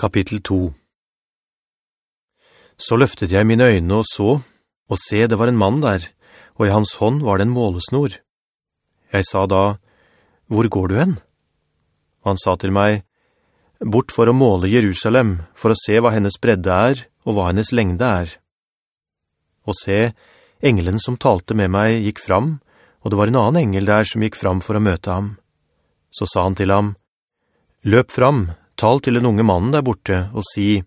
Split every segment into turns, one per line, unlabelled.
Kapittel 2 Så løftet jeg mine øyne og så, og se det var en mann der, og i hans hånd var det en målesnor. Jeg sa da, «Hvor går du hen?» Han sa til meg, «Bort for å måle Jerusalem, for å se hva hennes bredde er, og hva hennes lengde er.» Og se, engelen som talte med meg gikk fram, og det var en annen engel der som gikk fram for å møte ham. Så sa han til ham, «Løp fram, tal til den unge mannen der borte, og si,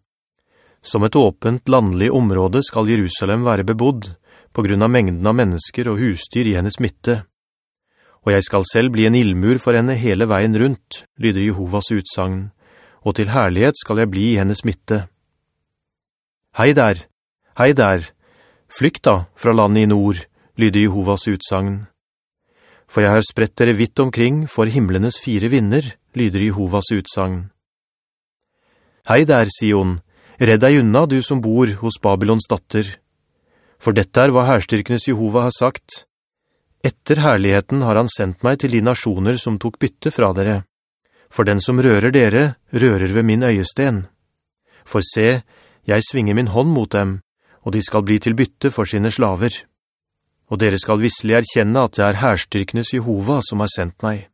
«Som et åpent landlig område skal Jerusalem være bebodd, på grunn av mengden av mennesker og husdyr i hennes midte. Og jeg skal selv bli en ildmur for henne hele veien rundt, lyder Jehovas utsagn, og til herlighet skal jeg bli i hennes midte. Hei der, hei der, flykt da fra landet i nord, lyder Jehovas utsagn. For jeg har spredt dere vidt omkring for himmelenes fire vinner, lyder Jehovas utsagn. Hei der, Sion, redd deg unna, du som bor hos Babylons datter. For dette er hva herstyrkenes Jehova har sagt. Etter herligheten har han sendt meg til de nasjoner som tok bytte fra dere. For den som rører dere, rører ved min øyesten. For se, jeg svinger min hånd mot dem, og de skal bli til bytte for sine slaver. Og dere skal visselig erkjenne at det er herstyrkenes Jehova som har sendt meg.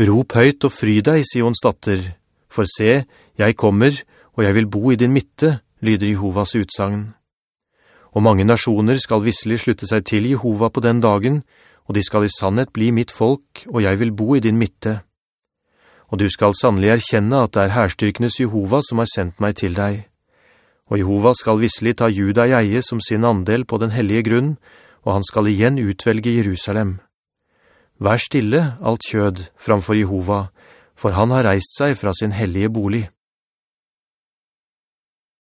Rop høyt og fry deg, Sions datter, for se, jeg kommer, og jeg vil bo i din midte, lyder Jehovas utsagn. Og mange nasjoner skal visselig slutte seg til Jehova på den dagen, og de skal i sannhet bli mitt folk, og jeg vil bo i din midte. Og du skal sannelig erkjenne at det er herstyrkenes Jehova som har sendt meg til deg. Og Jehova skal visselig ta juda i eie som sin andel på den hellige grunn, og han skal igjen utvelge Jerusalem. Vær stille, alt kjød, framfor Jehova, for han har reist seg fra sin hellige bolig.